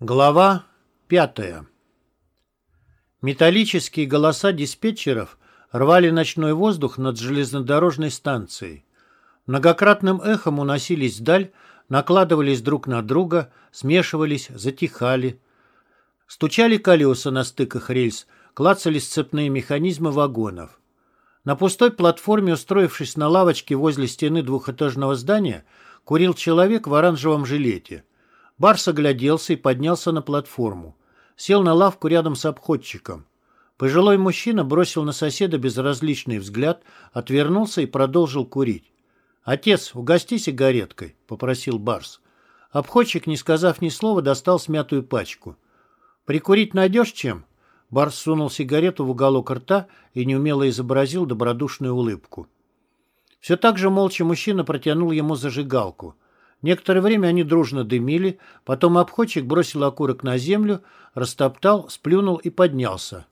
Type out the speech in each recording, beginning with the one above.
Глава пятая. Металлические голоса диспетчеров рвали ночной воздух над железнодорожной станцией. Многократным эхом уносились вдаль, накладывались друг на друга, смешивались, затихали. Стучали колеса на стыках рельс, клацали сцепные механизмы вагонов. На пустой платформе, устроившись на лавочке возле стены двухэтажного здания, курил человек в оранжевом жилете. Барс огляделся и поднялся на платформу. Сел на лавку рядом с обходчиком. Пожилой мужчина бросил на соседа безразличный взгляд, отвернулся и продолжил курить. «Отец, угости сигареткой», — попросил Барс. Обходчик, не сказав ни слова, достал смятую пачку. «Прикурить найдешь чем?» Барс сунул сигарету в уголок рта и неумело изобразил добродушную улыбку. Все так же молча мужчина протянул ему зажигалку — Некоторое время они дружно дымили, потом обходчик бросил окурок на землю, растоптал, сплюнул и поднялся.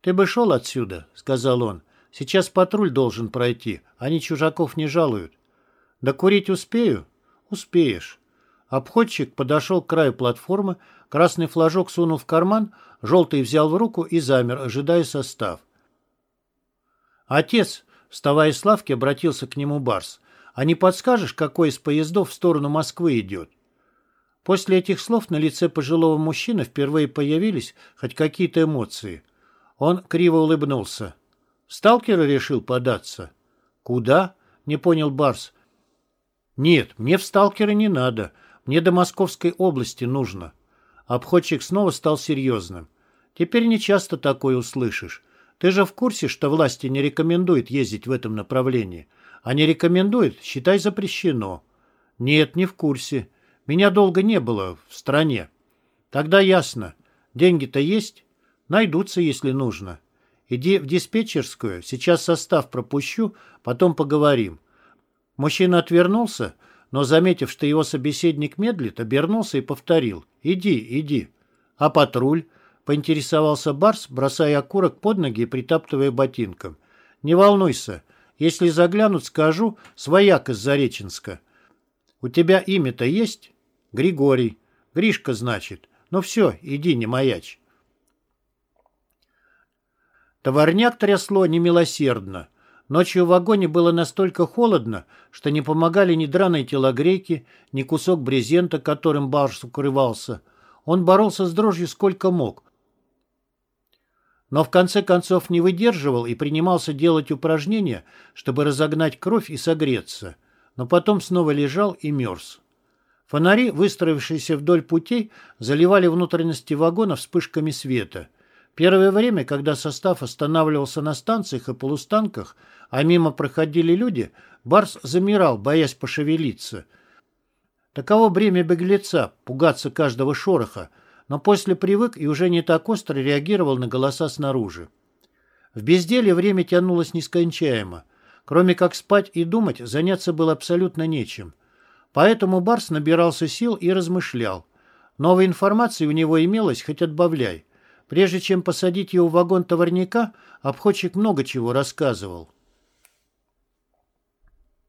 «Ты бы шел отсюда», — сказал он. «Сейчас патруль должен пройти, они чужаков не жалуют». «Да курить успею?» «Успеешь». Обходчик подошел к краю платформы, красный флажок сунул в карман, желтый взял в руку и замер, ожидая состав. «Отец!» — вставая с лавки, обратился к нему Барс. А не подскажешь, какой из поездов в сторону Москвы идет?» После этих слов на лице пожилого мужчины впервые появились хоть какие-то эмоции. Он криво улыбнулся. «В сталкера решил податься?» «Куда?» — не понял Барс. «Нет, мне в сталкеры не надо. Мне до Московской области нужно». Обходчик снова стал серьезным. «Теперь не часто такое услышишь. Ты же в курсе, что власти не рекомендуют ездить в этом направлении?» А не рекомендует, считай, запрещено. Нет, не в курсе. Меня долго не было в стране. Тогда ясно. Деньги-то есть? Найдутся, если нужно. Иди в диспетчерскую, сейчас состав пропущу, потом поговорим. Мужчина отвернулся, но, заметив, что его собеседник медлит, обернулся и повторил. «Иди, иди». «А патруль?» — поинтересовался Барс, бросая окурок под ноги и притаптывая ботинком. «Не волнуйся, если заглянут, скажу, свояк из Зареченска. У тебя имя-то есть? Григорий. Гришка, значит. Ну все, иди, не маячь. Товарняк трясло немилосердно. Ночью в вагоне было настолько холодно, что не помогали ни драные телогрейки, ни кусок брезента, которым барс укрывался. Он боролся с дрожью сколько мог, но в конце концов не выдерживал и принимался делать упражнения, чтобы разогнать кровь и согреться, но потом снова лежал и мерз. Фонари, выстроившиеся вдоль путей, заливали внутренности вагона вспышками света. Первое время, когда состав останавливался на станциях и полустанках, а мимо проходили люди, Барс замирал, боясь пошевелиться. Таково бремя беглеца — пугаться каждого шороха — но после привык и уже не так остро реагировал на голоса снаружи. В безделье время тянулось нескончаемо. Кроме как спать и думать, заняться было абсолютно нечем. Поэтому Барс набирался сил и размышлял. Новой информации у него имелось, хоть отбавляй. Прежде чем посадить его в вагон товарняка, обходчик много чего рассказывал.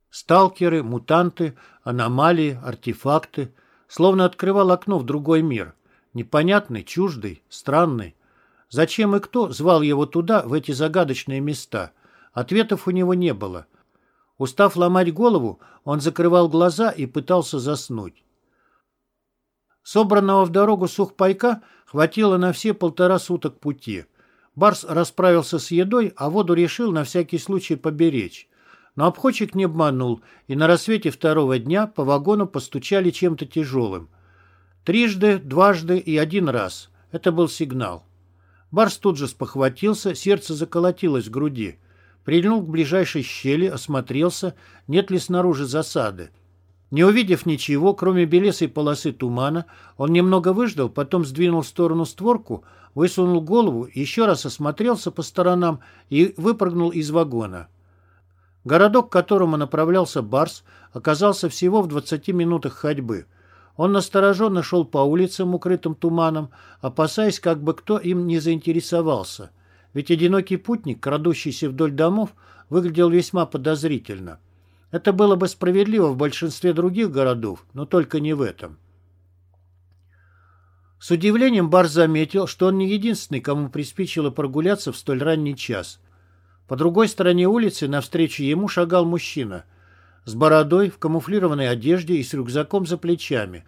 Сталкеры, мутанты, аномалии, артефакты. Словно открывал окно в другой мир. Непонятный, чуждый, странный. Зачем и кто звал его туда, в эти загадочные места? Ответов у него не было. Устав ломать голову, он закрывал глаза и пытался заснуть. Собранного в дорогу сухпайка хватило на все полтора суток пути. Барс расправился с едой, а воду решил на всякий случай поберечь. Но обходчик не обманул, и на рассвете второго дня по вагону постучали чем-то тяжелым. Трижды, дважды и один раз. Это был сигнал. Барс тут же спохватился, сердце заколотилось в груди. Прильнул к ближайшей щели, осмотрелся, нет ли снаружи засады. Не увидев ничего, кроме белесой полосы тумана, он немного выждал, потом сдвинул в сторону створку, высунул голову, еще раз осмотрелся по сторонам и выпрыгнул из вагона. Городок, к которому направлялся Барс, оказался всего в 20 минутах ходьбы. Он настороженно шел по улицам, укрытым туманом, опасаясь, как бы кто им не заинтересовался. Ведь одинокий путник, крадущийся вдоль домов, выглядел весьма подозрительно. Это было бы справедливо в большинстве других городов, но только не в этом. С удивлением Барс заметил, что он не единственный, кому приспичило прогуляться в столь ранний час. По другой стороне улицы навстречу ему шагал мужчина. С бородой, в камуфлированной одежде и с рюкзаком за плечами.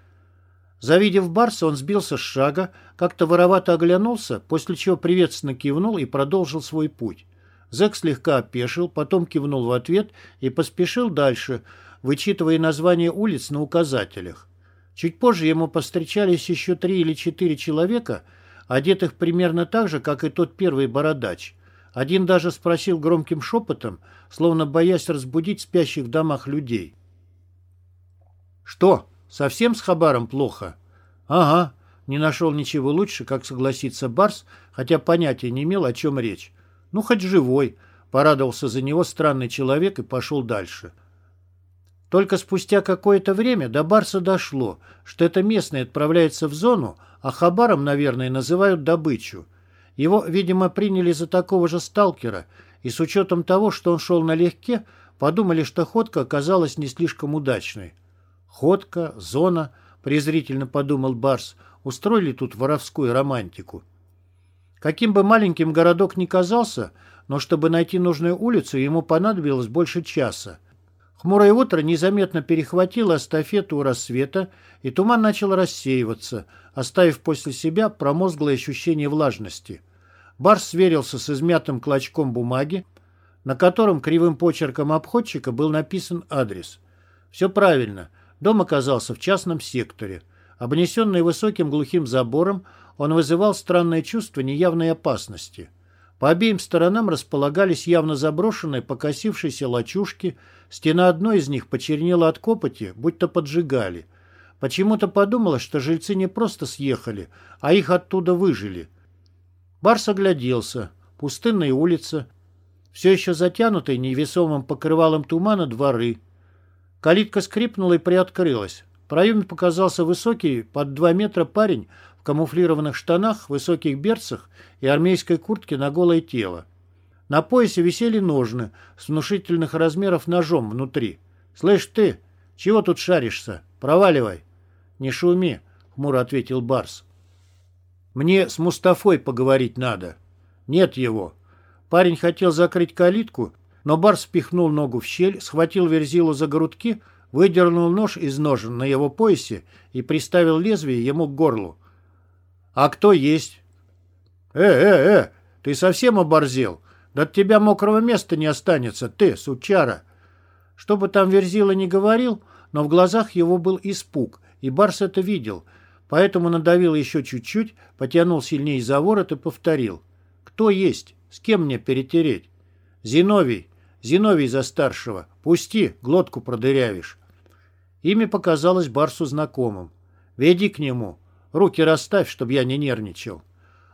Завидев Барса, он сбился с шага, как-то воровато оглянулся, после чего приветственно кивнул и продолжил свой путь. Зэк слегка опешил, потом кивнул в ответ и поспешил дальше, вычитывая названия улиц на указателях. Чуть позже ему повстречались еще три или четыре человека, одетых примерно так же, как и тот первый бородач. Один даже спросил громким шепотом, словно боясь разбудить спящих в домах людей. «Что, совсем с Хабаром плохо?» «Ага», не нашел ничего лучше, как согласиться Барс, хотя понятия не имел, о чем речь. «Ну, хоть живой», — порадовался за него странный человек и пошел дальше. Только спустя какое-то время до Барса дошло, что это местный отправляется в зону, а Хабаром, наверное, называют добычу. Его, видимо, приняли за такого же сталкера, и с учетом того, что он шел налегке, подумали, что ходка оказалась не слишком удачной. «Ходка, зона», — презрительно подумал Барс, — устроили тут воровскую романтику. Каким бы маленьким городок ни казался, но чтобы найти нужную улицу, ему понадобилось больше часа. Хмурое утро незаметно перехватило эстафету у рассвета, и туман начал рассеиваться, оставив после себя промозглое ощущение влажности. Барс сверился с измятым клочком бумаги, на котором кривым почерком обходчика был написан адрес. Все правильно. Дом оказался в частном секторе. Обнесенный высоким глухим забором, он вызывал странное чувство неявной опасности. По обеим сторонам располагались явно заброшенные покосившиеся лачушки, стена одной из них почернела от копоти, будто поджигали. Почему-то подумалось, что жильцы не просто съехали, а их оттуда выжили. Барс огляделся. Пустынная улица, все еще затянутые невесомым покрывалом тумана дворы. Калитка скрипнула и приоткрылась. В проеме показался высокий, под два метра парень камуфлированных штанах, высоких берцах и армейской куртке на голое тело. На поясе висели ножны с внушительных размеров ножом внутри. «Слышь ты, чего тут шаришься? Проваливай!» «Не шуми», — хмуро ответил Барс. «Мне с Мустафой поговорить надо». «Нет его». Парень хотел закрыть калитку, но Барс впихнул ногу в щель, схватил Верзилу за грудки, выдернул нож из ножен на его поясе и приставил лезвие ему к горлу. «А кто есть?» «Э-э-э, ты совсем оборзел? Да от тебя мокрого места не останется, ты, сучара!» Что бы там Верзила не говорил, но в глазах его был испуг, и Барс это видел, поэтому надавил еще чуть-чуть, потянул сильнее за ворот и повторил. «Кто есть? С кем мне перетереть?» «Зиновий! Зиновий за старшего! Пусти, глотку продырявишь!» Имя показалось Барсу знакомым. «Веди к нему!» Руки расставь, чтобы я не нервничал.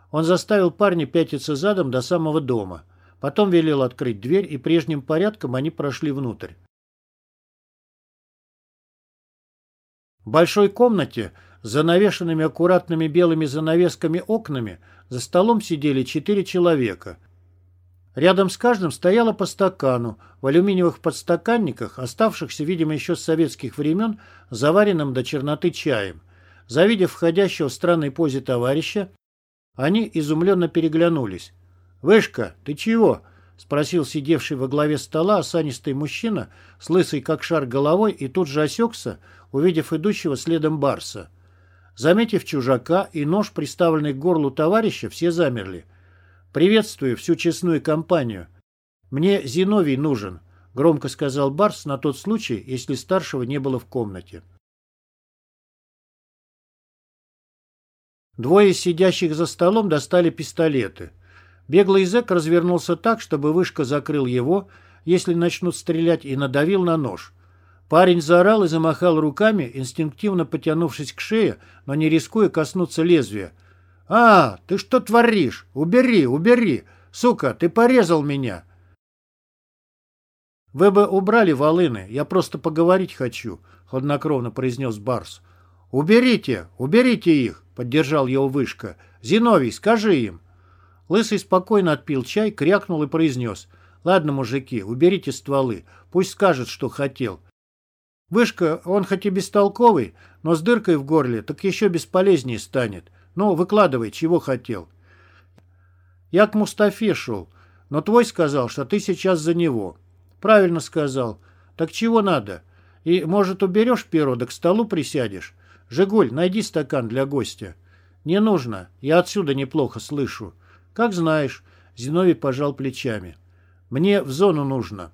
Он заставил парня пятиться задом до самого дома. Потом велел открыть дверь, и прежним порядком они прошли внутрь. В большой комнате занавешенными аккуратными белыми занавесками окнами за столом сидели четыре человека. Рядом с каждым стояло по стакану, в алюминиевых подстаканниках, оставшихся, видимо, еще с советских времен, заваренным до черноты чаем – Завидев входящего в странной позе товарища, они изумленно переглянулись. «Вышка, ты чего?» — спросил сидевший во главе стола осанистый мужчина с лысой как шар головой и тут же осекся, увидев идущего следом Барса. Заметив чужака и нож, приставленный к горлу товарища, все замерли. «Приветствую всю честную компанию. Мне Зиновий нужен», — громко сказал Барс на тот случай, если старшего не было в комнате. Двое сидящих за столом достали пистолеты. Беглый зэк развернулся так, чтобы вышка закрыл его, если начнут стрелять, и надавил на нож. Парень заорал и замахал руками, инстинктивно потянувшись к шее, но не рискуя коснуться лезвия. «А, ты что творишь? Убери, убери! Сука, ты порезал меня!» «Вы бы убрали волыны, я просто поговорить хочу», — хладнокровно произнес Барс. «Уберите, уберите их!» — поддержал его Вышка. «Зиновий, скажи им!» Лысый спокойно отпил чай, крякнул и произнес. «Ладно, мужики, уберите стволы. Пусть скажет, что хотел. Вышка, он хоть и бестолковый, но с дыркой в горле, так еще бесполезнее станет. Ну, выкладывай, чего хотел. Я к Мустафе шел, но твой сказал, что ты сейчас за него. Правильно сказал. Так чего надо? И, может, уберешь перо, да к столу присядешь? Жигуль, найди стакан для гостя. Не нужно, я отсюда неплохо слышу. Как знаешь, Зиновий пожал плечами. Мне в зону нужно.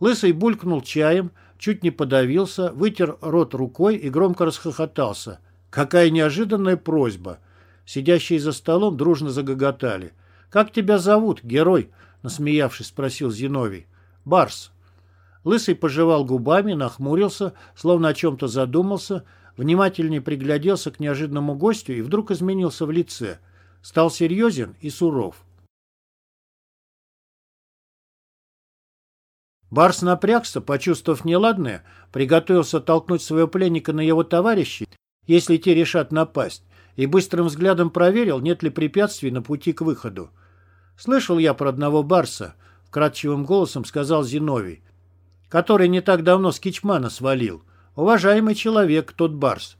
Лысый булькнул чаем, чуть не подавился, вытер рот рукой и громко расхохотался. Какая неожиданная просьба! Сидящие за столом дружно загоготали. «Как тебя зовут, герой?» — насмеявшись, спросил Зиновий. «Барс». Лысый пожевал губами, нахмурился, словно о чем-то задумался, внимательнее пригляделся к неожиданному гостю и вдруг изменился в лице. Стал серьезен и суров. Барс напрягся, почувствовав неладное, приготовился толкнуть своего пленника на его товарищей, если те решат напасть, и быстрым взглядом проверил, нет ли препятствий на пути к выходу. «Слышал я про одного Барса», — вкрадчивым голосом сказал Зиновий, который не так давно с Кичмана свалил. Уважаемый человек, тот Барс.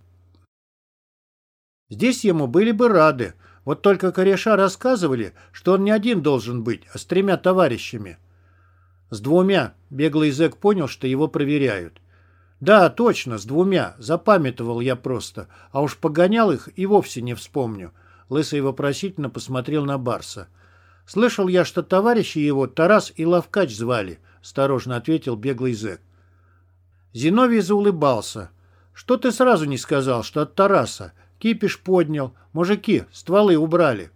Здесь ему были бы рады, вот только кореша рассказывали, что он не один должен быть, а с тремя товарищами. С двумя. Беглый зэк понял, что его проверяют. Да, точно, с двумя. Запамятовал я просто. А уж погонял их и вовсе не вспомню. Лысый вопросительно посмотрел на Барса. Слышал я, что товарищи его Тарас и Лавкач звали, осторожно ответил беглый зэк. Зиновий заулыбался. Что ты сразу не сказал, что от Тараса? Кипиш поднял. Мужики, стволы убрали.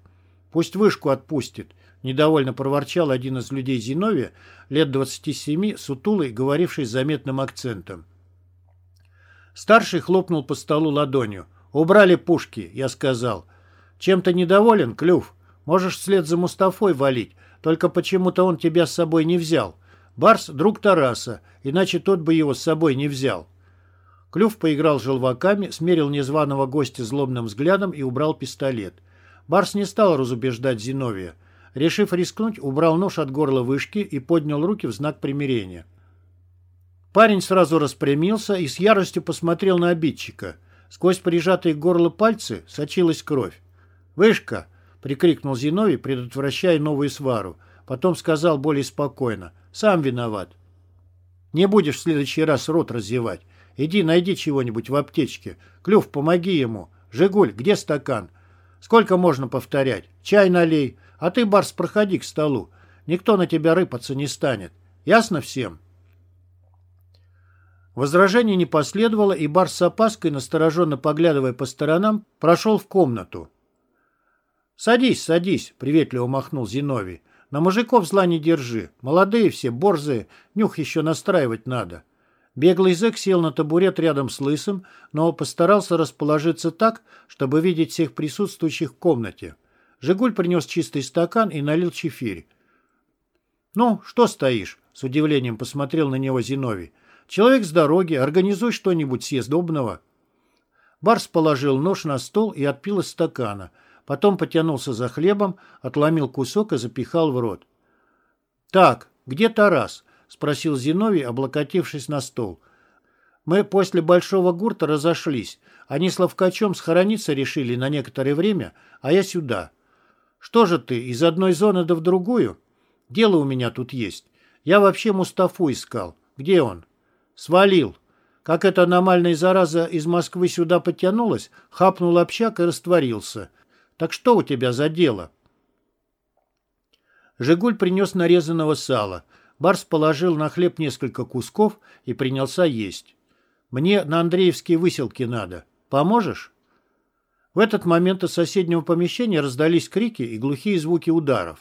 Пусть вышку отпустит. Недовольно проворчал один из людей Зиновия, лет 27, сутулый, говоривший с заметным акцентом. Старший хлопнул по столу ладонью. «Убрали пушки», — я сказал. «Чем-то недоволен, Клюв? Можешь вслед за Мустафой валить, только почему-то он тебя с собой не взял. Барс — друг Тараса, иначе тот бы его с собой не взял». Клюв поиграл желваками, смерил незваного гостя злобным взглядом и убрал пистолет. Барс не стал разубеждать Зиновия. Решив рискнуть, убрал нож от горла вышки и поднял руки в знак примирения. Парень сразу распрямился и с яростью посмотрел на обидчика. Сквозь прижатые к горлу пальцы сочилась кровь. «Вышка!» — прикрикнул Зиновий, предотвращая новую свару. Потом сказал более спокойно. «Сам виноват. Не будешь в следующий раз рот разевать. Иди найди чего-нибудь в аптечке. Клюв, помоги ему. Жигуль, где стакан? Сколько можно повторять? Чай налей. А ты, Барс, проходи к столу. Никто на тебя рыпаться не станет. Ясно всем?» Возражений не последовало, и Барс с опаской, настороженно поглядывая по сторонам, прошел в комнату. «Садись, садись», — приветливо махнул Зиновий. «На мужиков зла не держи. Молодые все, борзые, нюх еще настраивать надо». Беглый зэк сел на табурет рядом с Лысым, но постарался расположиться так, чтобы видеть всех присутствующих в комнате. Жигуль принес чистый стакан и налил чефирь. «Ну, что стоишь?» — с удивлением посмотрел на него Зиновий. «Человек с дороги, организуй что-нибудь съездобного». Барс положил нож на стол и отпил из стакана. Потом потянулся за хлебом, отломил кусок и запихал в рот. «Так, где Тарас?» — спросил Зиновий, облокотившись на стол. «Мы после Большого гурта разошлись. Они с Ловкачем схорониться решили на некоторое время, а я сюда. Что же ты, из одной зоны да в другую? Дело у меня тут есть. Я вообще Мустафу искал. Где он? Свалил. Как эта аномальная зараза из Москвы сюда потянулась, хапнул общак и растворился. Так что у тебя за дело? Жигуль принес нарезанного сала. Барс положил на хлеб несколько кусков и принялся есть. Мне на Андреевские выселки надо. Поможешь? В этот момент из соседнего помещения раздались крики и глухие звуки ударов.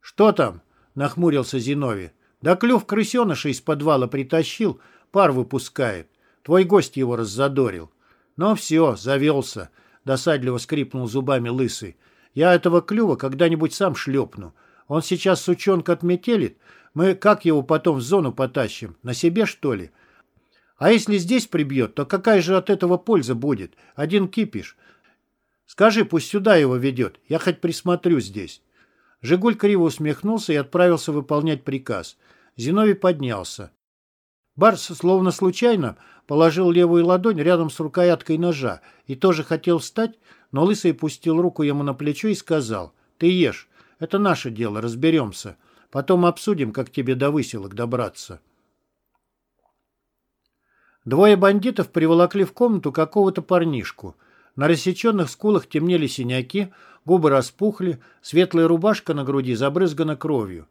«Что там?» — нахмурился Зиновий. «Да клюв крысеныша из подвала притащил, пар выпускает. Твой гость его раззадорил». «Ну все, завелся», — досадливо скрипнул зубами лысый. «Я этого клюва когда-нибудь сам шлепну. Он сейчас сучонка отметелит. Мы как его потом в зону потащим? На себе, что ли? А если здесь прибьет, то какая же от этого польза будет? Один кипиш. Скажи, пусть сюда его ведет. Я хоть присмотрю здесь. Жигуль криво усмехнулся и отправился выполнять приказ. Зиновий поднялся. Барс, словно случайно, положил левую ладонь рядом с рукояткой ножа и тоже хотел встать, но Лысый пустил руку ему на плечо и сказал, «Ты ешь, это наше дело, разберемся. Потом обсудим, как тебе до выселок добраться». Двое бандитов приволокли в комнату какого-то парнишку. На рассеченных скулах темнели синяки, губы распухли, светлая рубашка на груди забрызгана кровью.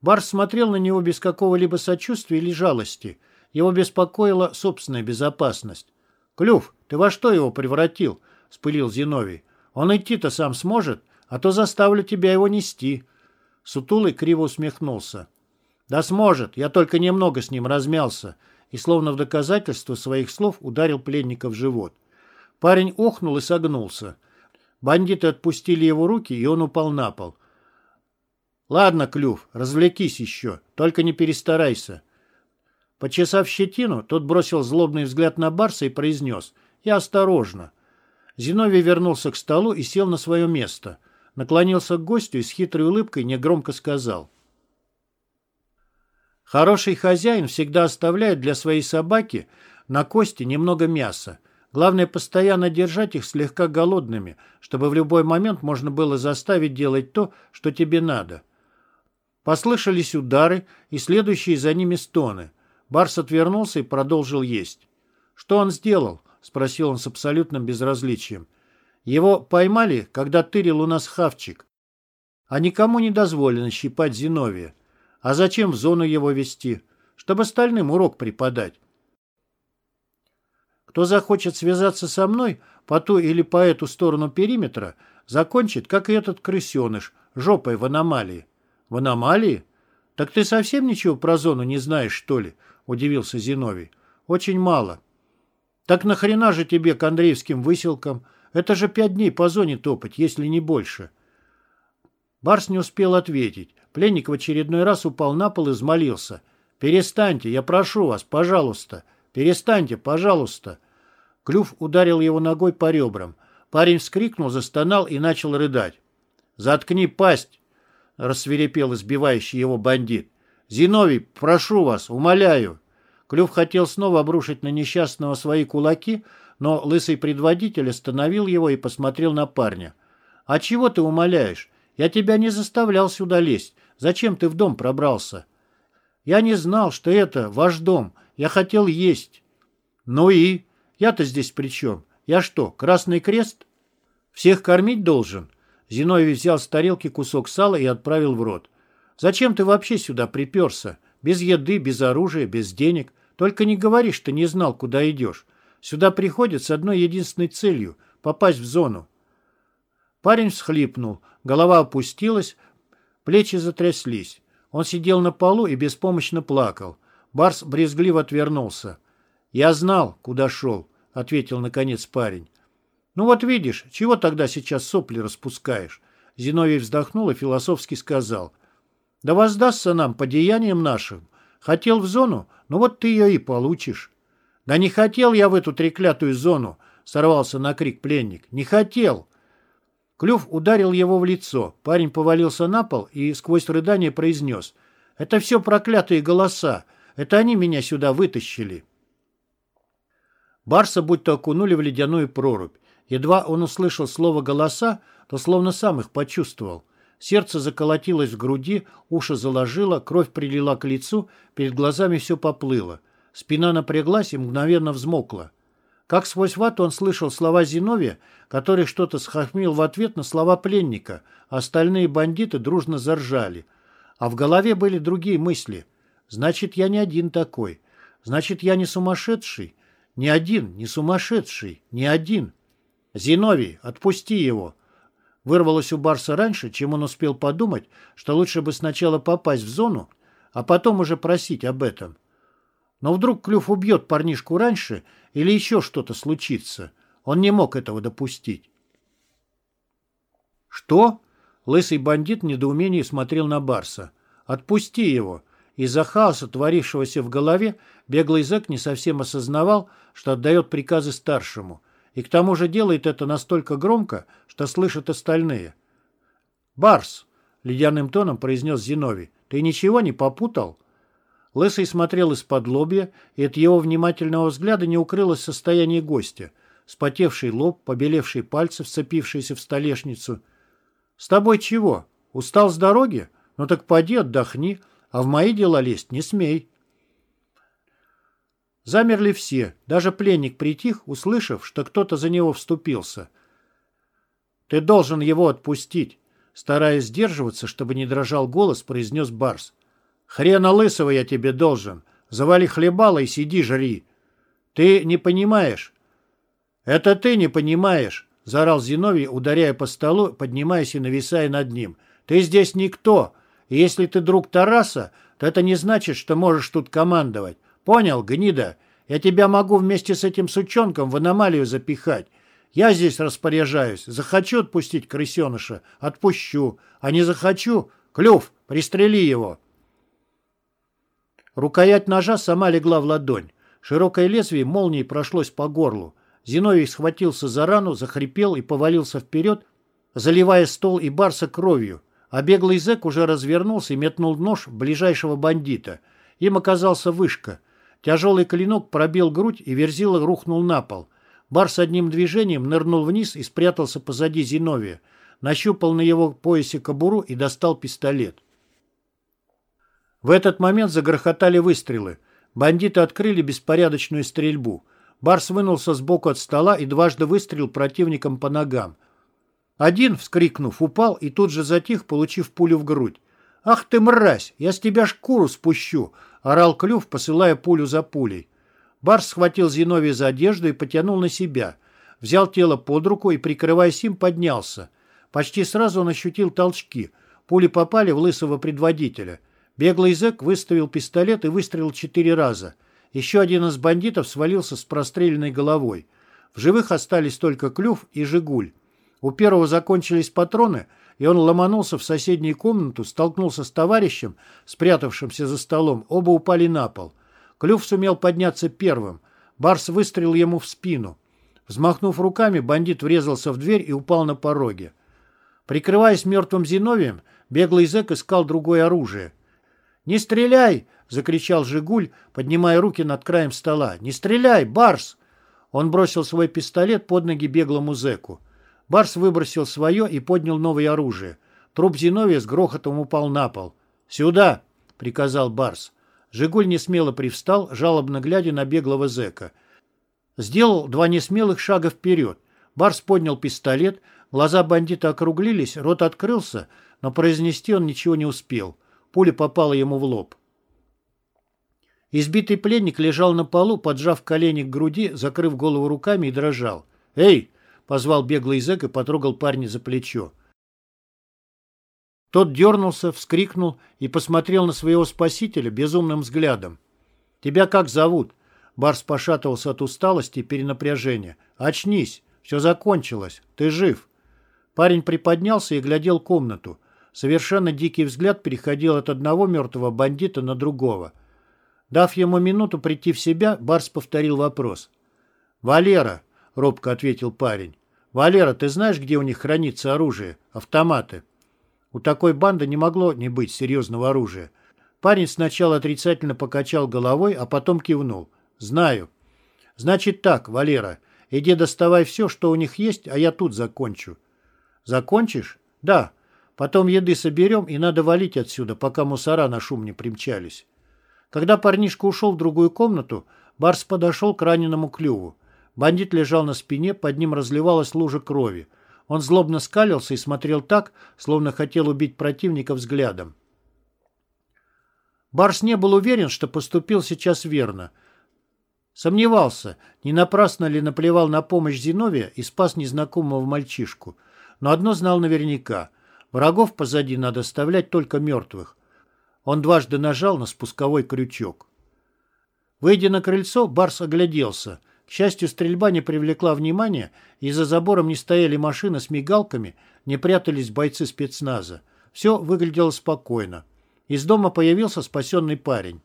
Барс смотрел на него без какого-либо сочувствия или жалости. Его беспокоила собственная безопасность. «Клюв, ты во что его превратил?» — спылил Зиновий. «Он идти-то сам сможет, а то заставлю тебя его нести». Сутулый криво усмехнулся. «Да сможет, я только немного с ним размялся» и словно в доказательство своих слов ударил пленника в живот. Парень охнул и согнулся. Бандиты отпустили его руки, и он упал на пол. «Ладно, Клюв, развлекись еще, только не перестарайся». Почесав щетину, тот бросил злобный взгляд на Барса и произнес «Я осторожно». Зиновий вернулся к столу и сел на свое место. Наклонился к гостю и с хитрой улыбкой негромко сказал Хороший хозяин всегда оставляет для своей собаки на кости немного мяса. Главное постоянно держать их слегка голодными, чтобы в любой момент можно было заставить делать то, что тебе надо. Послышались удары и следующие за ними стоны. Барс отвернулся и продолжил есть. «Что он сделал?» — спросил он с абсолютным безразличием. «Его поймали, когда тырил у нас хавчик. А никому не дозволено щипать Зиновия. А зачем в зону его вести? Чтобы остальным урок преподать. Кто захочет связаться со мной по ту или по эту сторону периметра, закончит, как и этот крысеныш, жопой в аномалии. В аномалии? Так ты совсем ничего про зону не знаешь, что ли? Удивился Зиновий. Очень мало. Так нахрена же тебе к Андреевским выселкам? Это же пять дней по зоне топать, если не больше. Барс не успел ответить. Пленник в очередной раз упал на пол и взмолился. «Перестаньте, я прошу вас, пожалуйста! Перестаньте, пожалуйста!» Клюв ударил его ногой по ребрам. Парень вскрикнул, застонал и начал рыдать. «Заткни пасть!» — рассверепел избивающий его бандит. «Зиновий, прошу вас, умоляю!» Клюв хотел снова обрушить на несчастного свои кулаки, но лысый предводитель остановил его и посмотрел на парня. «А чего ты умоляешь? Я тебя не заставлял сюда лезть. Зачем ты в дом пробрался? Я не знал, что это ваш дом. Я хотел есть. Ну и? Я-то здесь при чем? Я что, Красный Крест? Всех кормить должен? Зиновий взял с тарелки кусок сала и отправил в рот. Зачем ты вообще сюда приперся? Без еды, без оружия, без денег. Только не говори, что не знал, куда идешь. Сюда приходят с одной единственной целью — попасть в зону. Парень всхлипнул, голова опустилась, Плечи затряслись. Он сидел на полу и беспомощно плакал. Барс брезгливо отвернулся. «Я знал, куда шел», — ответил наконец парень. «Ну вот видишь, чего тогда сейчас сопли распускаешь?» Зиновий вздохнул и философски сказал. «Да воздастся нам по деяниям нашим. Хотел в зону, ну вот ты ее и получишь». «Да не хотел я в эту треклятую зону», — сорвался на крик пленник. «Не хотел. Клюв ударил его в лицо. Парень повалился на пол и сквозь рыдание произнес. «Это все проклятые голоса. Это они меня сюда вытащили». Барса будто окунули в ледяную прорубь. Едва он услышал слово «голоса», то словно сам их почувствовал. Сердце заколотилось в груди, уши заложило, кровь прилила к лицу, перед глазами все поплыло. Спина напряглась и мгновенно взмокла. Как сквозь вату он слышал слова Зиновия, который что-то схохмил в ответ на слова пленника, а остальные бандиты дружно заржали. А в голове были другие мысли. «Значит, я не один такой. Значит, я не сумасшедший. Не один, не сумасшедший, не один. Зиновий, отпусти его!» Вырвалось у Барса раньше, чем он успел подумать, что лучше бы сначала попасть в зону, а потом уже просить об этом. Но вдруг Клюв убьет парнишку раньше или еще что-то случится. Он не мог этого допустить. «Что?» Лысый бандит в недоумении смотрел на Барса. «Отпусти его!» Из-за хаоса, творившегося в голове, беглый зэк не совсем осознавал, что отдает приказы старшему, и к тому же делает это настолько громко, что слышат остальные. «Барс!» — ледяным тоном произнес Зиновий. «Ты ничего не попутал?» Лысый смотрел из-под лобья, и от его внимательного взгляда не укрылось состояние гостя. Спотевший лоб, побелевшие пальцы, вцепившиеся в столешницу. «С тобой чего? Устал с дороги? Ну так поди отдохни, а в мои дела лезть не смей». Замерли все, даже пленник притих, услышав, что кто-то за него вступился. «Ты должен его отпустить», стараясь сдерживаться, чтобы не дрожал голос, произнес Барс. «Хрена лысого я тебе должен. Завали хлебало и сиди жри». «Ты не понимаешь». «Это ты не понимаешь», — заорал Зиновий, ударяя по столу, поднимаясь и нависая над ним. «Ты здесь никто, и если ты друг Тараса, то это не значит, что можешь тут командовать. Понял, гнида? Я тебя могу вместе с этим сучонком в аномалию запихать. Я здесь распоряжаюсь. Захочу отпустить крысеныша — отпущу. А не захочу — клюв, пристрели его. Рукоять ножа сама легла в ладонь. Широкое лезвие молнией прошлось по горлу. Зиновий схватился за рану, захрипел и повалился вперед, заливая стол и барса кровью. А беглый зэк уже развернулся и метнул нож ближайшего бандита. Им оказался вышка. Тяжелый клинок пробил грудь, и Верзила рухнул на пол. Барс одним движением нырнул вниз и спрятался позади Зиновия. Нащупал на его поясе кобуру и достал пистолет. В этот момент загрохотали выстрелы. Бандиты открыли беспорядочную стрельбу. Барс вынулся сбоку от стола и дважды выстрелил противникам по ногам. Один, вскрикнув, упал и тут же затих, получив пулю в грудь. «Ах ты, мразь! Я с тебя шкуру спущу!» — орал Клюв, посылая пулю за пулей. Барс схватил Зиновия за одежду и потянул на себя. Взял тело под руку и, прикрываясь им, поднялся. Почти сразу он ощутил толчки. Пули попали в лысого предводителя. Беглый зэк выставил пистолет и выстрелил четыре раза. Еще один из бандитов свалился с простреленной головой. В живых остались только Клюв и Жигуль. У первого закончились патроны, и он ломанулся в соседнюю комнату, столкнулся с товарищем, спрятавшимся за столом. Оба упали на пол. Клюв сумел подняться первым. Барс выстрелил ему в спину. Взмахнув руками, бандит врезался в дверь и упал на пороге. Прикрываясь мертвым Зиновием, беглый зэк искал другое оружие. «Не стреляй!» — закричал Жигуль, поднимая руки над краем стола. «Не стреляй, Барс!» Он бросил свой пистолет под ноги беглому зэку. Барс выбросил свое и поднял новое оружие. Труп Зиновия с грохотом упал на пол. «Сюда!» — приказал Барс. Жигуль несмело привстал, жалобно глядя на беглого зэка. Сделал два несмелых шага вперед. Барс поднял пистолет, глаза бандита округлились, рот открылся, но произнести он ничего не успел. Пуля попала ему в лоб. Избитый пленник лежал на полу, поджав колени к груди, закрыв голову руками и дрожал. «Эй!» — позвал беглый зэк и потрогал парня за плечо. Тот дернулся, вскрикнул и посмотрел на своего спасителя безумным взглядом. «Тебя как зовут?» Барс пошатывался от усталости и перенапряжения. «Очнись! Все закончилось! Ты жив!» Парень приподнялся и глядел комнату. Совершенно дикий взгляд переходил от одного мертвого бандита на другого. Дав ему минуту прийти в себя, Барс повторил вопрос. «Валера!» — робко ответил парень. «Валера, ты знаешь, где у них хранится оружие? Автоматы?» У такой банды не могло не быть серьезного оружия. Парень сначала отрицательно покачал головой, а потом кивнул. «Знаю». «Значит так, Валера, иди доставай все, что у них есть, а я тут закончу». «Закончишь?» «Да. Потом еды соберем, и надо валить отсюда, пока мусора на шум не примчались». Когда парнишка ушел в другую комнату, Барс подошел к раненому клюву. Бандит лежал на спине, под ним разливалась лужа крови. Он злобно скалился и смотрел так, словно хотел убить противника взглядом. Барс не был уверен, что поступил сейчас верно. Сомневался, не напрасно ли наплевал на помощь Зиновия и спас незнакомого мальчишку. Но одно знал наверняка. Врагов позади надо оставлять только мертвых. Он дважды нажал на спусковой крючок. Выйдя на крыльцо, Барс огляделся. К счастью, стрельба не привлекла внимания, и за забором не стояли машины с мигалками, не прятались бойцы спецназа. Все выглядело спокойно. Из дома появился спасенный парень.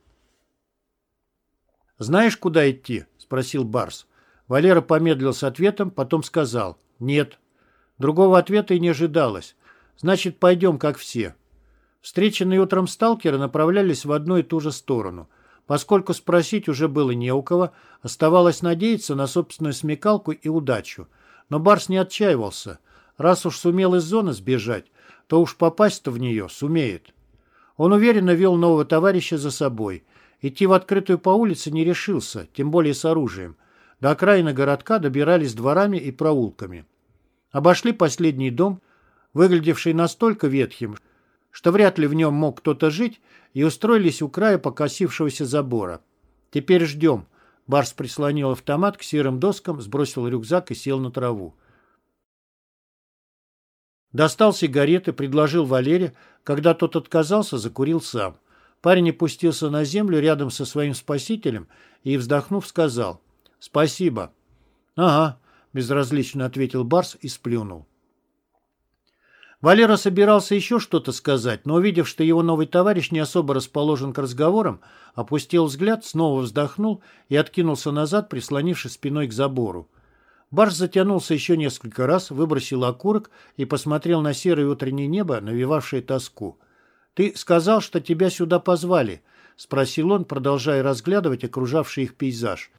«Знаешь, куда идти?» — спросил Барс. Валера помедлил с ответом, потом сказал «Нет». Другого ответа и не ожидалось. Значит, пойдем, как все. Встреченные утром сталкеры направлялись в одну и ту же сторону. Поскольку спросить уже было не у кого, оставалось надеяться на собственную смекалку и удачу. Но Барс не отчаивался. Раз уж сумел из зоны сбежать, то уж попасть-то в нее сумеет. Он уверенно вел нового товарища за собой. Идти в открытую по улице не решился, тем более с оружием. До окраины городка добирались дворами и проулками. Обошли последний дом, выглядевший настолько ветхим, что вряд ли в нем мог кто-то жить, и устроились у края покосившегося забора. «Теперь ждем». Барс прислонил автомат к серым доскам, сбросил рюкзак и сел на траву. Достал сигареты, предложил Валере. Когда тот отказался, закурил сам. Парень опустился на землю рядом со своим спасителем и, вздохнув, сказал «Спасибо». «Ага», — безразлично ответил Барс и сплюнул. Валера собирался еще что-то сказать, но, увидев, что его новый товарищ не особо расположен к разговорам, опустил взгляд, снова вздохнул и откинулся назад, прислонившись спиной к забору. Барс затянулся еще несколько раз, выбросил окурок и посмотрел на серое утреннее небо, навевавшее тоску. «Ты сказал, что тебя сюда позвали?» — спросил он, продолжая разглядывать окружавший их пейзаж.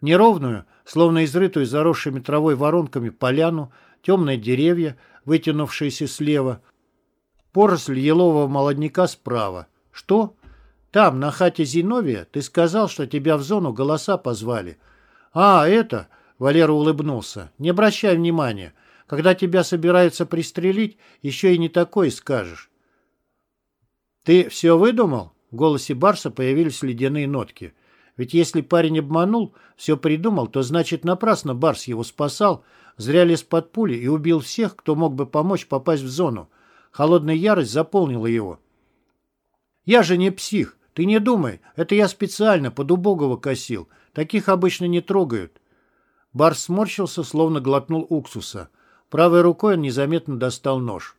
Неровную, словно изрытую заросшими травой воронками поляну, темные деревья, вытянувшиеся слева, поросль елового молодняка справа. Что? Там, на хате Зиновия, ты сказал, что тебя в зону голоса позвали. А, это... Валера улыбнулся. «Не обращай внимания. Когда тебя собираются пристрелить, еще и не такое скажешь». «Ты все выдумал?» В голосе Барса появились ледяные нотки. Ведь если парень обманул, все придумал, то значит напрасно Барс его спасал, Зря лез под пули и убил всех, кто мог бы помочь попасть в зону. Холодная ярость заполнила его. «Я же не псих. Ты не думай. Это я специально под убогого косил. Таких обычно не трогают». Барс сморщился, словно глотнул уксуса. Правой рукой он незаметно достал нож.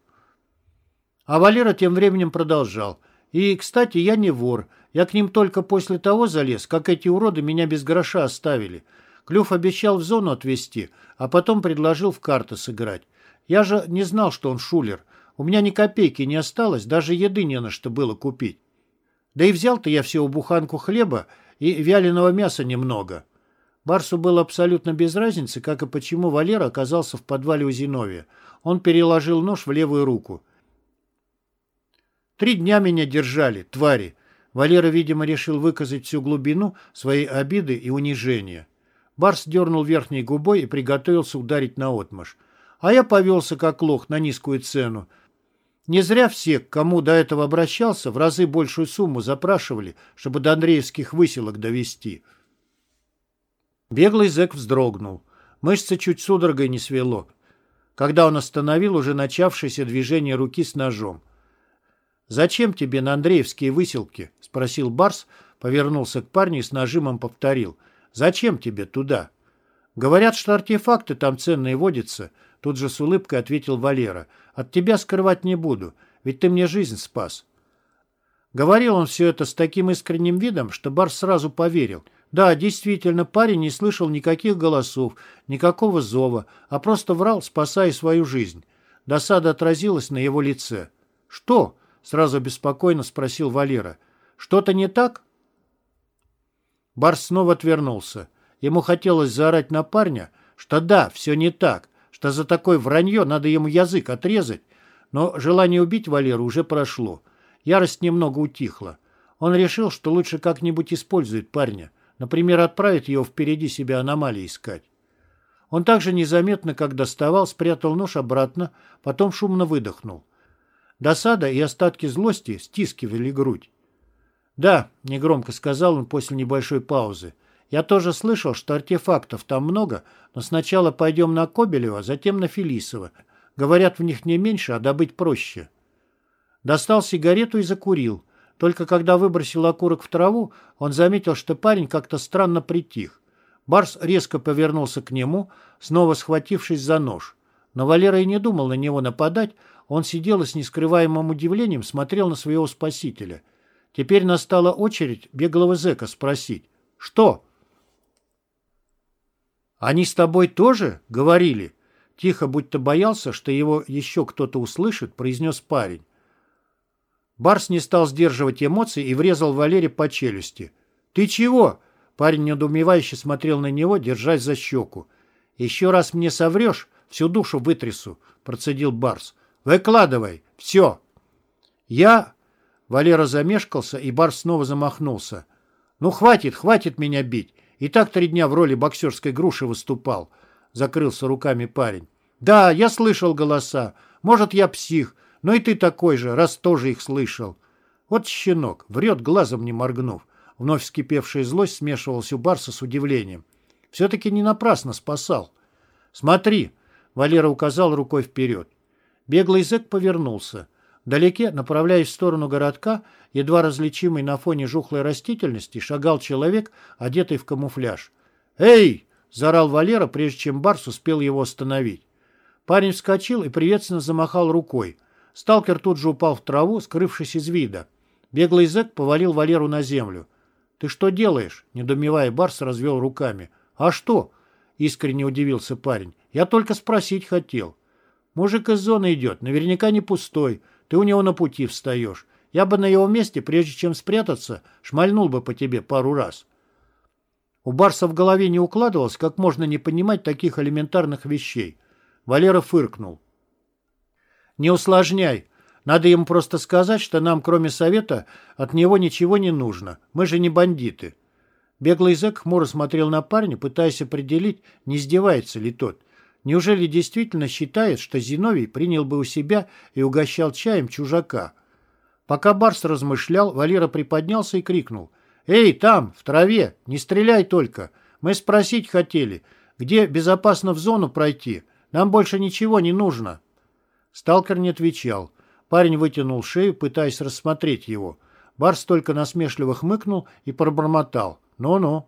А Валера тем временем продолжал. «И, кстати, я не вор. Я к ним только после того залез, как эти уроды меня без гроша оставили. Клюв обещал в зону отвезти, а потом предложил в карты сыграть. Я же не знал, что он шулер. У меня ни копейки не осталось, даже еды не на что было купить. Да и взял-то я всего буханку хлеба и вяленого мяса немного. Барсу было абсолютно без разницы, как и почему Валера оказался в подвале у Зиновия. Он переложил нож в левую руку. «Три дня меня держали, твари!» Валера, видимо, решил выказать всю глубину своей обиды и унижения. Барс дернул верхней губой и приготовился ударить наотмашь. А я повелся как лох на низкую цену. Не зря все, к кому до этого обращался, в разы большую сумму запрашивали, чтобы до Андреевских выселок довести. Беглый зэк вздрогнул. Мышцы чуть судорогой не свело, когда он остановил уже начавшееся движение руки с ножом. «Зачем тебе на Андреевские выселки?» — спросил Барс, повернулся к парню и с нажимом повторил — Зачем тебе туда? Говорят, что артефакты там ценные водятся. Тут же с улыбкой ответил Валера. От тебя скрывать не буду, ведь ты мне жизнь спас. Говорил он все это с таким искренним видом, что Барс сразу поверил. Да, действительно, парень не слышал никаких голосов, никакого зова, а просто врал, спасая свою жизнь. Досада отразилась на его лице. «Что?» — сразу беспокойно спросил Валера. «Что-то не так?» Барс снова отвернулся. Ему хотелось заорать на парня, что да, все не так, что за такое вранье надо ему язык отрезать, но желание убить Валеру уже прошло. Ярость немного утихла. Он решил, что лучше как-нибудь использует парня, например, отправит его впереди себя аномалии искать. Он также незаметно, как доставал, спрятал нож обратно, потом шумно выдохнул. Досада и остатки злости стискивали грудь. «Да», — негромко сказал он после небольшой паузы. «Я тоже слышал, что артефактов там много, но сначала пойдем на Кобелева, затем на Фелисова. Говорят, в них не меньше, а добыть проще». Достал сигарету и закурил. Только когда выбросил окурок в траву, он заметил, что парень как-то странно притих. Барс резко повернулся к нему, снова схватившись за нож. Но Валера и не думал на него нападать, он сидел и с нескрываемым удивлением смотрел на своего спасителя — Теперь настала очередь беглого зэка спросить. «Что?» «Они с тобой тоже?» — говорили. Тихо, будто боялся, что его еще кто-то услышит, произнес парень. Барс не стал сдерживать эмоций и врезал Валере по челюсти. «Ты чего?» Парень недоумевающе смотрел на него, держась за щеку. «Еще раз мне соврешь, всю душу вытрясу», — процедил Барс. «Выкладывай, все». «Я...» Валера замешкался, и Барс снова замахнулся. «Ну, хватит, хватит меня бить. И так три дня в роли боксерской груши выступал», — закрылся руками парень. «Да, я слышал голоса. Может, я псих, но и ты такой же, раз тоже их слышал». Вот щенок, врет, глазом не моргнув. Вновь вскипевшая злость смешивалась у Барса с удивлением. Все-таки не напрасно спасал. «Смотри!» — Валера указал рукой вперед. Беглый зэк повернулся. Вдалеке, направляясь в сторону городка, едва различимый на фоне жухлой растительности, шагал человек, одетый в камуфляж. «Эй!» — заорал Валера, прежде чем Барс успел его остановить. Парень вскочил и приветственно замахал рукой. Сталкер тут же упал в траву, скрывшись из вида. Беглый зэк повалил Валеру на землю. «Ты что делаешь?» — недоумевая Барс развел руками. «А что?» — искренне удивился парень. «Я только спросить хотел». «Мужик из зоны идет, наверняка не пустой. Ты у него на пути встаешь. Я бы на его месте, прежде чем спрятаться, шмальнул бы по тебе пару раз». У Барса в голове не укладывалось, как можно не понимать таких элементарных вещей. Валера фыркнул. «Не усложняй. Надо ему просто сказать, что нам, кроме совета, от него ничего не нужно. Мы же не бандиты». Беглый зэк хмуро смотрел на парня, пытаясь определить, не издевается ли тот. Неужели действительно считает, что Зиновий принял бы у себя и угощал чаем чужака? Пока Барс размышлял, Валера приподнялся и крикнул. «Эй, там, в траве, не стреляй только. Мы спросить хотели, где безопасно в зону пройти. Нам больше ничего не нужно». Сталкер не отвечал. Парень вытянул шею, пытаясь рассмотреть его. Барс только насмешливо хмыкнул и пробормотал. «Ну-ну».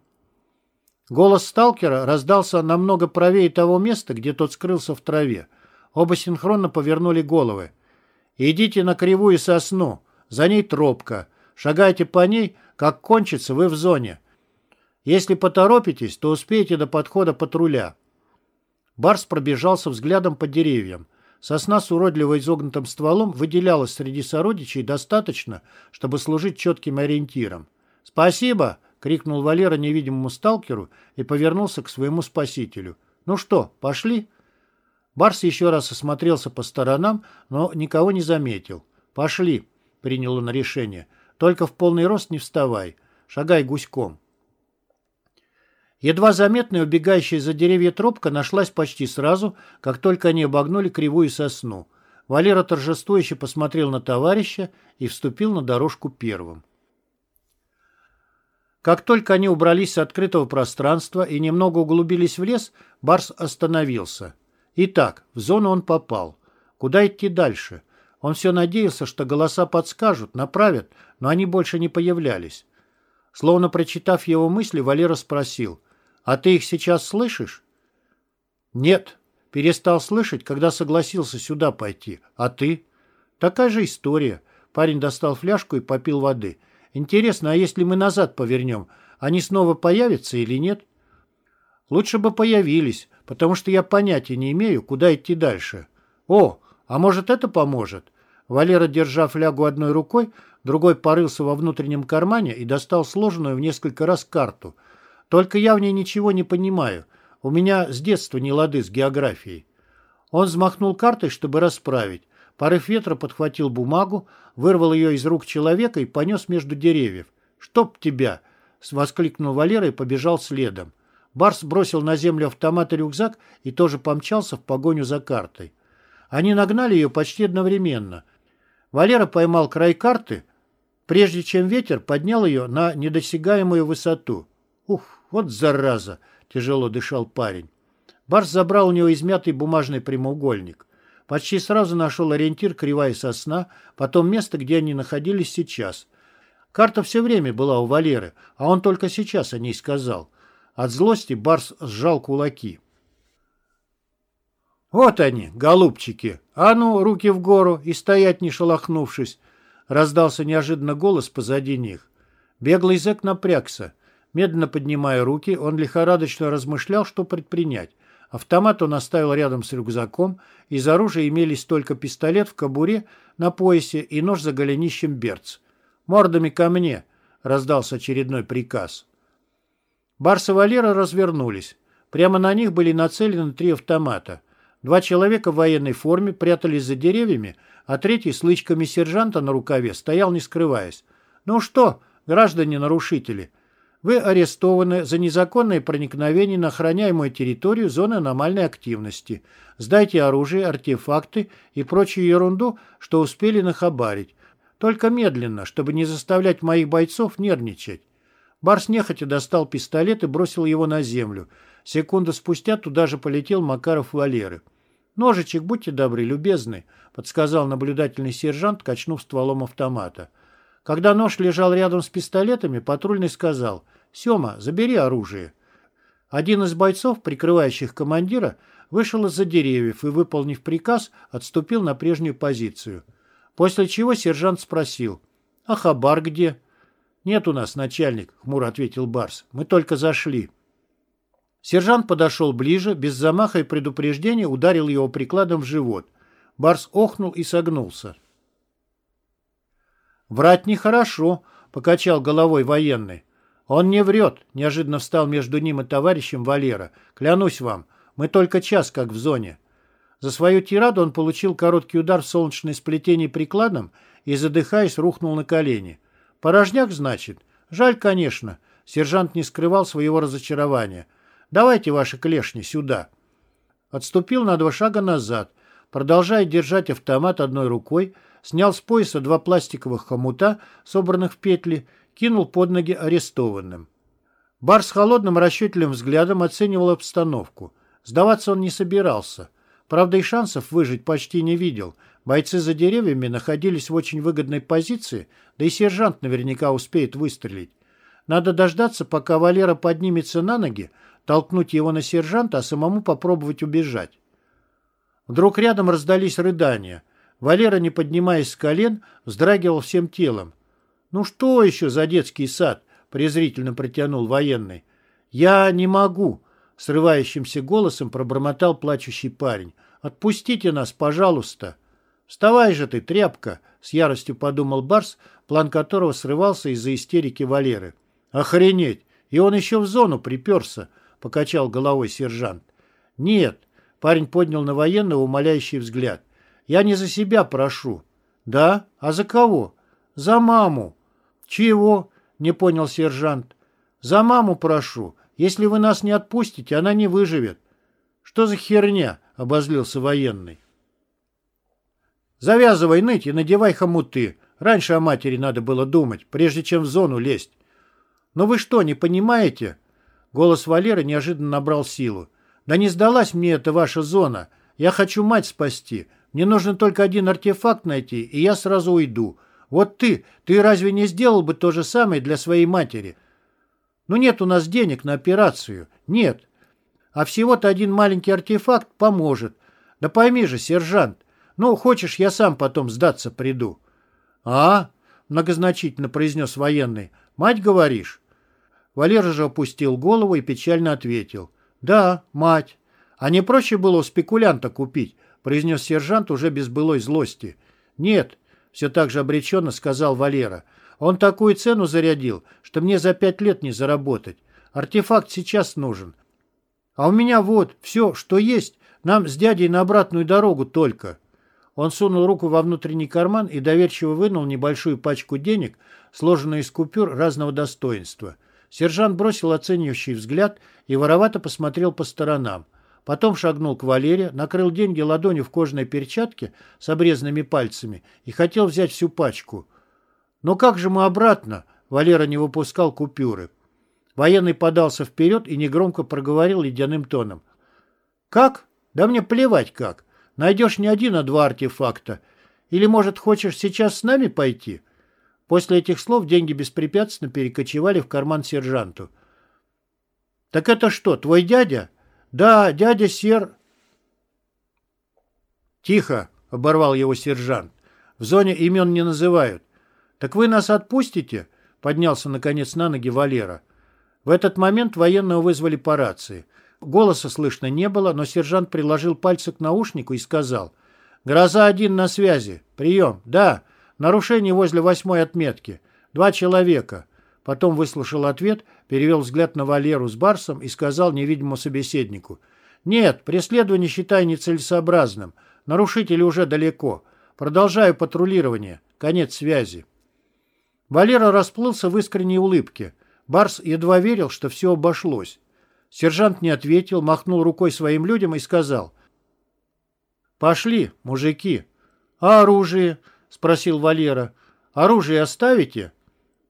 Голос сталкера раздался намного правее того места, где тот скрылся в траве. Оба синхронно повернули головы. «Идите на кривую сосну. За ней тропка. Шагайте по ней, как кончится, вы в зоне. Если поторопитесь, то успеете до подхода патруля». Барс пробежался взглядом по деревьям. Сосна с уродливо изогнутым стволом выделялась среди сородичей достаточно, чтобы служить четким ориентиром. «Спасибо!» — крикнул Валера невидимому сталкеру и повернулся к своему спасителю. «Ну что, пошли?» Барс еще раз осмотрелся по сторонам, но никого не заметил. «Пошли!» — принял он решение. «Только в полный рост не вставай. Шагай гуськом». Едва заметная убегающая за деревья тропка нашлась почти сразу, как только они обогнули кривую сосну. Валера торжествующе посмотрел на товарища и вступил на дорожку первым. Как только они убрались с открытого пространства и немного углубились в лес, Барс остановился. Итак, в зону он попал. Куда идти дальше? Он все надеялся, что голоса подскажут, направят, но они больше не появлялись. Словно прочитав его мысли, Валера спросил, «А ты их сейчас слышишь?» «Нет. Перестал слышать, когда согласился сюда пойти. А ты?» «Такая же история». Парень достал фляжку и попил воды. «Интересно, а если мы назад повернем, они снова появятся или нет?» «Лучше бы появились, потому что я понятия не имею, куда идти дальше». «О, а может это поможет?» Валера, держа флягу одной рукой, другой порылся во внутреннем кармане и достал сложенную в несколько раз карту. Только я в ней ничего не понимаю. У меня с детства не лады с географией. Он взмахнул картой, чтобы расправить. Порыв ветра подхватил бумагу, вырвал ее из рук человека и понес между деревьев. «Чтоб тебя!» — воскликнул Валера и побежал следом. Барс бросил на землю автомат и рюкзак и тоже помчался в погоню за картой. Они нагнали ее почти одновременно. Валера поймал край карты, прежде чем ветер поднял ее на недосягаемую высоту. «Ух, вот зараза!» — тяжело дышал парень. Барс забрал у него измятый бумажный прямоугольник. Почти сразу нашел ориентир кривая сосна, потом место, где они находились сейчас. Карта все время была у Валеры, а он только сейчас о ней сказал. От злости Барс сжал кулаки. «Вот они, голубчики! А ну, руки в гору и стоять не шелохнувшись!» Раздался неожиданно голос позади них. Беглый зэк напрягся. Медленно поднимая руки, он лихорадочно размышлял, что предпринять. Автомат он оставил рядом с рюкзаком, из оружия имелись только пистолет в кобуре на поясе и нож за голенищем берц. «Мордами ко мне!» — раздался очередной приказ. Барс и Валера развернулись. Прямо на них были нацелены три автомата. Два человека в военной форме прятались за деревьями, а третий с лычками сержанта на рукаве стоял, не скрываясь. «Ну что, граждане-нарушители, вы арестованы за незаконное проникновение на охраняемую территорию зоны аномальной активности. Сдайте оружие, артефакты и прочую ерунду, что успели нахабарить. Только медленно, чтобы не заставлять моих бойцов нервничать». Барс нехотя достал пистолет и бросил его на землю. Секунду спустя туда же полетел Макаров Валеры. «Ножичек, будьте добры, любезны», — подсказал наблюдательный сержант, качнув стволом автомата. Когда нож лежал рядом с пистолетами, патрульный сказал «Сема, забери оружие». Один из бойцов, прикрывающих командира, вышел из-за деревьев и, выполнив приказ, отступил на прежнюю позицию. После чего сержант спросил «А хабар где?» «Нет у нас, начальник», — хмуро ответил Барс. «Мы только зашли». Сержант подошел ближе, без замаха и предупреждения ударил его прикладом в живот. Барс охнул и согнулся. «Врать нехорошо», — покачал головой военный. «Он не врет», — неожиданно встал между ним и товарищем Валера. «Клянусь вам, мы только час как в зоне». За свою тираду он получил короткий удар в солнечное сплетение прикладом и, задыхаясь, рухнул на колени. «Порожняк, значит? Жаль, конечно». Сержант не скрывал своего разочарования. Давайте ваши клешни сюда. Отступил на два шага назад, продолжая держать автомат одной рукой, снял с пояса два пластиковых хомута, собранных в петли, кинул под ноги арестованным. Бар с холодным расчетливым взглядом оценивал обстановку. Сдаваться он не собирался. Правда, и шансов выжить почти не видел. Бойцы за деревьями находились в очень выгодной позиции, да и сержант наверняка успеет выстрелить. Надо дождаться, пока Валера поднимется на ноги, толкнуть его на сержанта, а самому попробовать убежать. Вдруг рядом раздались рыдания. Валера, не поднимаясь с колен, вздрагивал всем телом. «Ну что еще за детский сад?» — презрительно протянул военный. «Я не могу», — срывающимся голосом пробормотал плачущий парень. «Отпустите нас, пожалуйста». «Вставай же ты, тряпка!» — с яростью подумал Барс, план которого срывался из-за истерики Валеры. «Охренеть! И он еще в зону приперся!» — покачал головой сержант. «Нет», — парень поднял на военного умоляющий взгляд. «Я не за себя прошу». «Да? А за кого?» «За маму». «Чего?» — не понял сержант. «За маму прошу. Если вы нас не отпустите, она не выживет». «Что за херня?» — обозлился военный. «Завязывай ныть и надевай хомуты. Раньше о матери надо было думать, прежде чем в зону лезть». «Но вы что, не понимаете?» Голос Валеры неожиданно набрал силу. «Да не сдалась мне эта ваша зона. Я хочу мать спасти. Мне нужно только один артефакт найти, и я сразу уйду. Вот ты, ты разве не сделал бы то же самое для своей матери? Ну нет у нас денег на операцию. Нет. А всего-то один маленький артефакт поможет. Да пойми же, сержант, ну, хочешь, я сам потом сдаться приду. А? Многозначительно произнес военный. Мать, говоришь? Валера же опустил голову и печально ответил. «Да, мать. А не проще было у спекулянта купить?» произнес сержант уже без былой злости. «Нет», — все так же обреченно сказал Валера. «Он такую цену зарядил, что мне за пять лет не заработать. Артефакт сейчас нужен. А у меня вот все, что есть, нам с дядей на обратную дорогу только». Он сунул руку во внутренний карман и доверчиво вынул небольшую пачку денег, сложенную из купюр разного достоинства. Сержант бросил оценивающий взгляд и воровато посмотрел по сторонам. Потом шагнул к Валере, накрыл деньги ладонью в кожаной перчатке с обрезанными пальцами и хотел взять всю пачку. «Но как же мы обратно?» Валера не выпускал купюры. Военный подался вперед и негромко проговорил ледяным тоном. «Как? Да мне плевать как. Найдешь не один, а два артефакта. Или, может, хочешь сейчас с нами пойти?» После этих слов деньги беспрепятственно перекочевали в карман сержанту. «Так это что, твой дядя?» «Да, дядя Сер...» «Тихо!» — оборвал его сержант. «В зоне имен не называют. Так вы нас отпустите?» — поднялся, наконец, на ноги Валера. В этот момент военного вызвали по рации. Голоса слышно не было, но сержант приложил пальцы к наушнику и сказал. «Гроза один на связи. Прием. Да. Нарушение возле восьмой отметки. Два человека». Потом выслушал ответ, перевел взгляд на Валеру с Барсом и сказал невидимому собеседнику. «Нет, преследование считай нецелесообразным. Нарушители уже далеко. Продолжаю патрулирование. Конец связи». Валера расплылся в искренней улыбке. Барс едва верил, что все обошлось. Сержант не ответил, махнул рукой своим людям и сказал. «Пошли, мужики». «А оружие?» — спросил Валера. «Оружие оставите?»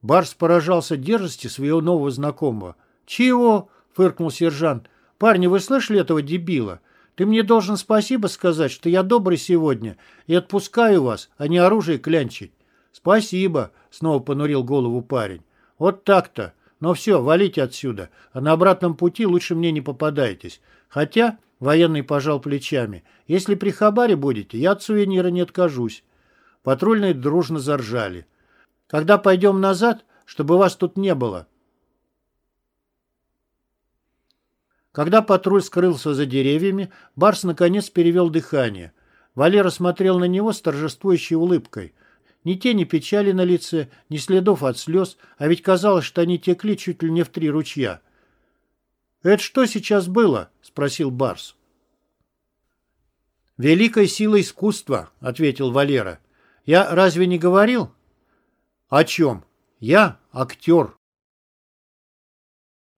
Барс поражался дерзости своего нового знакомого. «Чего?» — фыркнул сержант. «Парни, вы слышали этого дебила? Ты мне должен спасибо сказать, что я добрый сегодня и отпускаю вас, а не оружие клянчить». «Спасибо», — снова понурил голову парень. «Вот так-то. Но все, валите отсюда, а на обратном пути лучше мне не попадайтесь. Хотя, — военный пожал плечами, — если при хабаре будете, я от сувенира не откажусь». Патрульные дружно заржали. «Когда пойдем назад, чтобы вас тут не было?» Когда патруль скрылся за деревьями, Барс наконец перевел дыхание. Валера смотрел на него с торжествующей улыбкой — ни тени печали на лице, ни следов от слез, а ведь казалось, что они текли чуть ли не в три ручья. «Это что сейчас было?» — спросил Барс. «Великая сила искусства», — ответил Валера. «Я разве не говорил?» «О чем?» «Я актер».